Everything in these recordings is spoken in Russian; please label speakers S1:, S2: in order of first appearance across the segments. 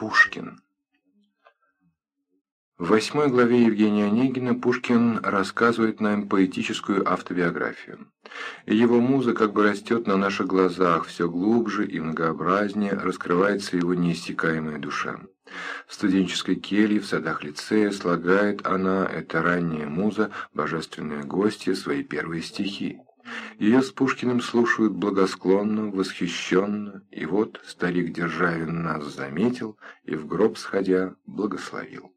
S1: Пушкин В восьмой главе Евгения Онегина Пушкин рассказывает нам поэтическую автобиографию. Его муза как бы растет на наших глазах, все глубже и многообразнее раскрывается его неиссякаемая душа. В студенческой келье в садах лицея слагает она, эта ранняя муза, божественная гостья, свои первые стихи. Ее с Пушкиным слушают благосклонно, восхищенно, и вот старик Державин нас заметил и в гроб сходя благословил.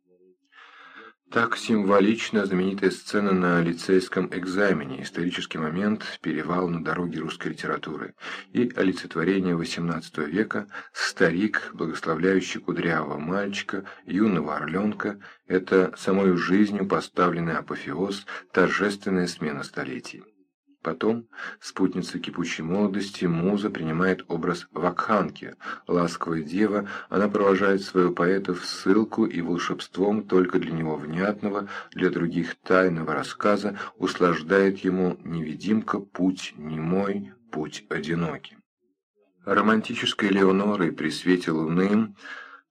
S1: Так символична знаменитая сцена на лицейском экзамене, исторический момент, перевал на дороге русской литературы и олицетворение XVIII века, старик, благословляющий кудрявого мальчика, юного орленка, это самой жизнью поставленный апофеоз, торжественная смена столетий. Потом спутница кипучей молодости, муза, принимает образ вакханки, ласковая дева, она провожает своего поэта в ссылку и волшебством только для него внятного, для других тайного рассказа услаждает ему невидимка путь немой, путь одинокий. Романтической Леонорой при свете луны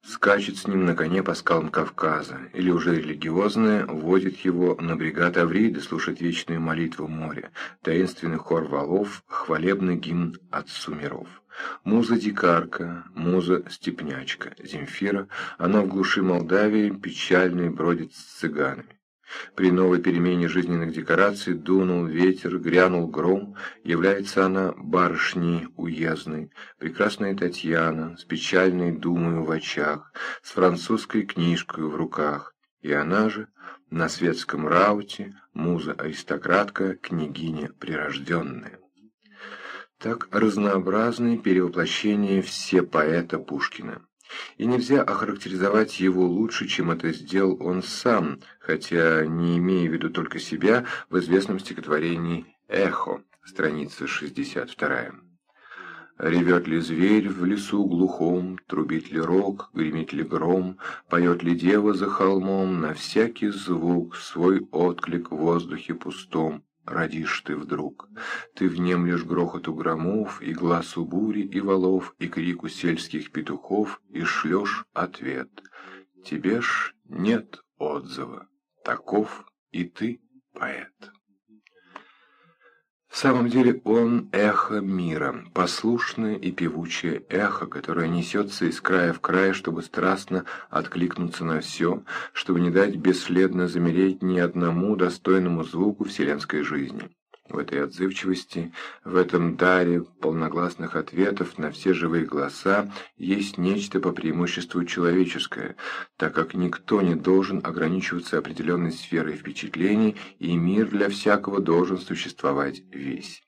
S1: скачет с ним на коне по скалам Кавказа, или уже религиозная вводит его на бригад Авриды слушать вечную молитву моря, таинственный хор валов, хвалебный гимн отцу миров. Муза-дикарка, муза-степнячка, Земфира, она в глуши Молдавии печальной бродит с цыганами. При новой перемене жизненных декораций дунул ветер, грянул гром, является она барышней уездной, прекрасная Татьяна, с печальной думою в очах, с французской книжкой в руках, и она же на светском рауте, муза-аристократка, княгиня прирожденная. Так разнообразны перевоплощения все поэта Пушкина и нельзя охарактеризовать его лучше, чем это сделал он сам, хотя не имея в виду только себя, в известном стихотворении «Эхо», страница 62. Ревет ли зверь в лесу глухом, трубит ли рог, гремит ли гром, поет ли дева за холмом, на всякий звук свой отклик в воздухе пустом родишь ты вдруг. Ты внемлешь грохоту громов, и глазу бури и валов, и крику сельских петухов, и шлешь ответ. Тебе ж нет отзыва, таков и ты поэт. Самом деле он эхо мира, послушное и певучее эхо, которое несется из края в край, чтобы страстно откликнуться на все, чтобы не дать бесследно замереть ни одному достойному звуку вселенской жизни. В этой отзывчивости, в этом даре полногласных ответов на все живые голоса есть нечто по преимуществу человеческое, так как никто не должен ограничиваться определенной сферой впечатлений, и мир для всякого должен существовать весь.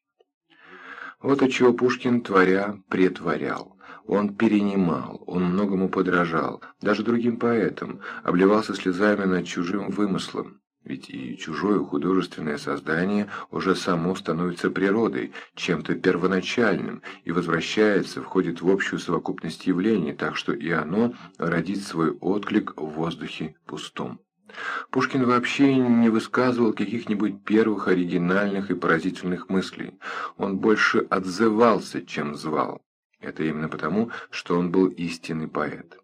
S1: Вот от чего Пушкин, творя, претворял. Он перенимал, он многому подражал, даже другим поэтам, обливался слезами над чужим вымыслом. Ведь и чужое художественное создание уже само становится природой, чем-то первоначальным, и возвращается, входит в общую совокупность явлений, так что и оно родит свой отклик в воздухе пустом. Пушкин вообще не высказывал каких-нибудь первых оригинальных и поразительных мыслей. Он больше отзывался, чем звал. Это именно потому, что он был истинный поэт.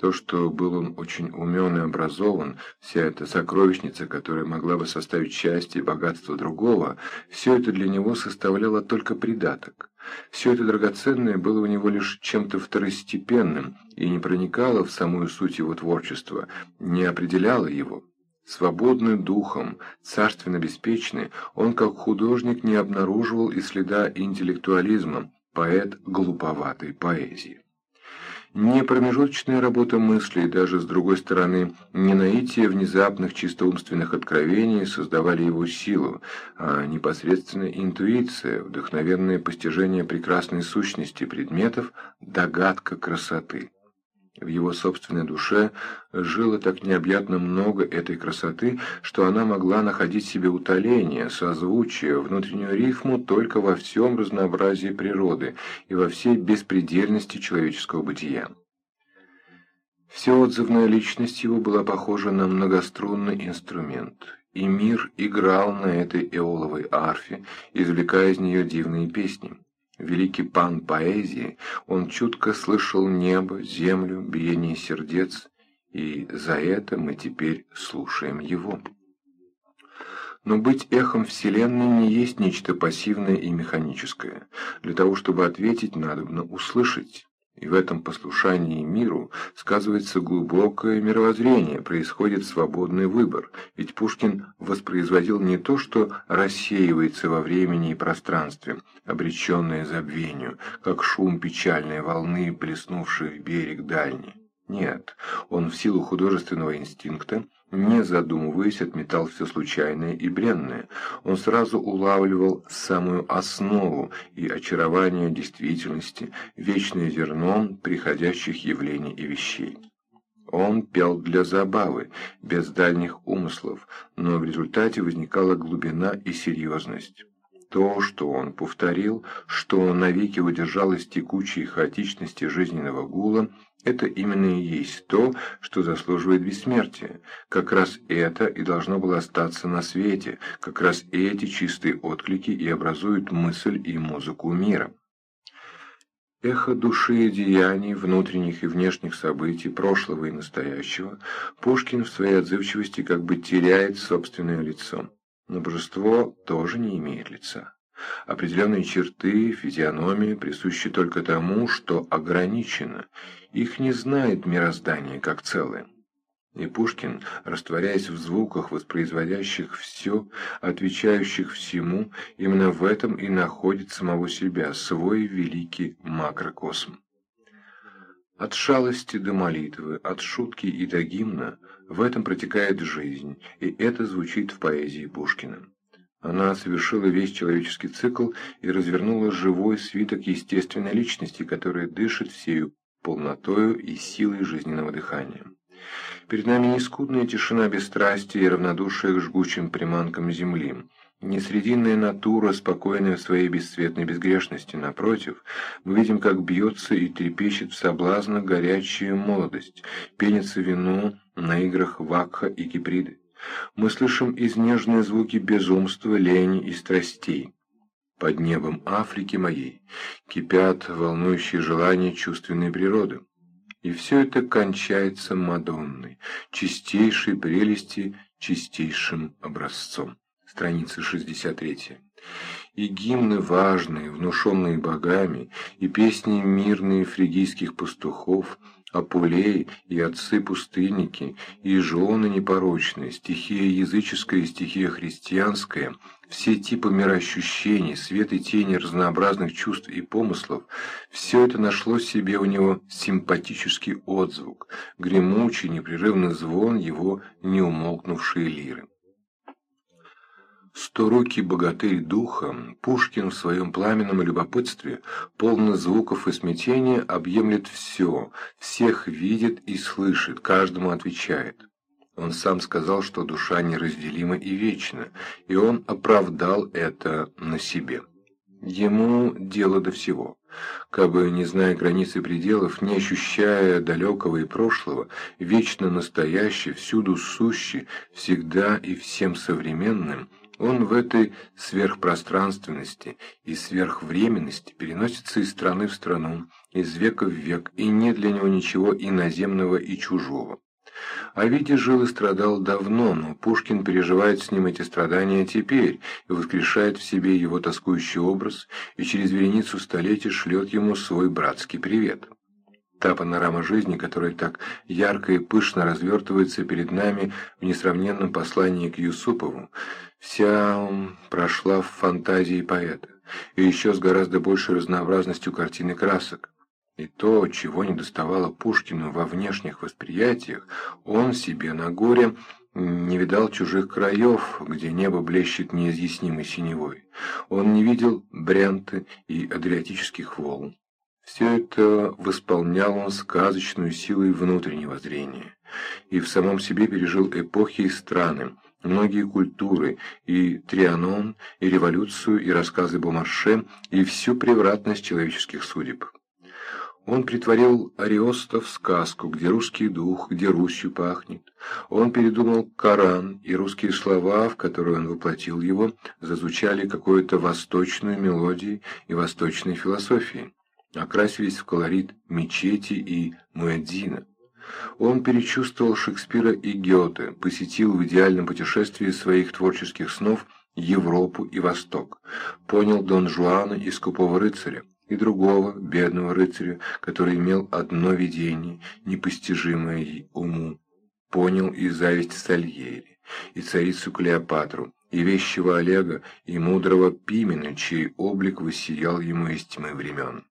S1: То, что был он очень умен и образован, вся эта сокровищница, которая могла бы составить счастье и богатство другого, все это для него составляло только придаток. Все это драгоценное было у него лишь чем-то второстепенным и не проникало в самую суть его творчества, не определяло его. Свободный духом, царственно беспечный, он как художник не обнаруживал и следа интеллектуализма, поэт глуповатой поэзии. Не промежуточная работа мыслей, даже с другой стороны, не наитие внезапных чистоумственных откровений создавали его силу, а непосредственно интуиция, вдохновенное постижение прекрасной сущности предметов, догадка красоты. В его собственной душе жило так необъятно много этой красоты, что она могла находить себе утоление, созвучие, внутреннюю рифму только во всем разнообразии природы и во всей беспредельности человеческого бытия. Вся отзывная личность его была похожа на многострунный инструмент, и мир играл на этой эоловой арфе, извлекая из нее дивные песни. Великий пан поэзии, он чутко слышал небо, землю, биение сердец, и за это мы теперь слушаем его. Но быть эхом Вселенной не есть нечто пассивное и механическое. Для того, чтобы ответить, надобно услышать. И в этом послушании миру сказывается глубокое мировоззрение, происходит свободный выбор, ведь Пушкин воспроизводил не то, что рассеивается во времени и пространстве, обреченное забвению, как шум печальной волны, плеснувшей в берег дальний. Нет, он в силу художественного инстинкта не задумываясь, отметал все случайное и бренное. Он сразу улавливал самую основу и очарование действительности, вечное зерно приходящих явлений и вещей. Он пел для забавы, без дальних умыслов, но в результате возникала глубина и серьезность. То, что он повторил, что навеки удержалось текучей хаотичности жизненного гула, это именно и есть то, что заслуживает бессмертия. Как раз это и должно было остаться на свете, как раз эти чистые отклики и образуют мысль и музыку мира. Эхо души и деяний, внутренних и внешних событий, прошлого и настоящего, Пушкин в своей отзывчивости как бы теряет собственное лицо. Но божество тоже не имеет лица. Определенные черты, физиономии присущи только тому, что ограничено. Их не знает мироздание как целое. И Пушкин, растворяясь в звуках, воспроизводящих все, отвечающих всему, именно в этом и находит самого себя, свой великий макрокосм. От шалости до молитвы, от шутки и до гимна в этом протекает жизнь, и это звучит в поэзии Пушкина. Она совершила весь человеческий цикл и развернула живой свиток естественной личности, которая дышит всею полнотою и силой жизненного дыхания. Перед нами не скудная тишина бесстрастия и равнодушие к жгучим приманкам земли, не срединная натура, спокойная в своей бесцветной безгрешности. Напротив, мы видим, как бьется и трепещет в соблазнах горячая молодость, пенится вино на играх Вакха и Киприды. Мы слышим изнежные звуки безумства, лени и страстей. Под небом Африки моей кипят волнующие желания чувственной природы. И все это кончается Мадонной, чистейшей прелести, чистейшим образцом. Страница 63. И гимны важные, внушенные богами, и песни мирные фригийских пастухов – Апулей и отцы-пустынники, и жены непорочные, стихия языческая и стихия христианская, все типы мироощущений, свет и тени разнообразных чувств и помыслов, все это нашло себе у него симпатический отзвук, гремучий непрерывный звон его неумолкнувшей лиры. Сторукий богатырь духа, Пушкин в своем пламенном любопытстве, полно звуков и смятения, объемлет все, всех видит и слышит, каждому отвечает. Он сам сказал, что душа неразделима и вечна, и он оправдал это на себе. Ему дело до всего. Кабы, не зная границ и пределов, не ощущая далекого и прошлого, вечно настоящий, всюду сущий, всегда и всем современным – он в этой сверхпространственности и сверхвременности переносится из страны в страну, из века в век, и нет для него ничего иноземного и чужого. А Витя жил и страдал давно, но Пушкин переживает с ним эти страдания теперь и воскрешает в себе его тоскующий образ, и через вереницу столетий шлет ему свой братский привет. Та панорама жизни, которая так ярко и пышно развертывается перед нами в несравненном послании к Юсупову, вся прошла в фантазии поэта, и еще с гораздо большей разнообразностью картины красок. И то, чего не доставало Пушкину во внешних восприятиях, он себе на горе не видал чужих краев, где небо блещет неизъяснимой синевой. Он не видел Брянты и Адриатических волн. Все это восполнял он сказочную силой внутреннего зрения, и в самом себе пережил эпохи и страны, многие культуры, и Трианон, и революцию, и рассказы Бомарше, и всю превратность человеческих судеб. Он притворил Ариоста в сказку, где русский дух, где Русью пахнет. Он передумал Коран, и русские слова, в которые он воплотил его, зазвучали какой-то восточной мелодией и восточной философией, окрасились в колорит мечети и муэдзина. Он перечувствовал Шекспира и Гёте, посетил в идеальном путешествии своих творческих снов Европу и Восток, понял Дон Жуана и Скупого рыцаря, и другого, бедного рыцаря, который имел одно видение, непостижимое уму. Понял и зависть Сальери, и царицу Клеопатру, и вещего Олега, и мудрого Пимена, чей облик воссиял ему из тьмы времен.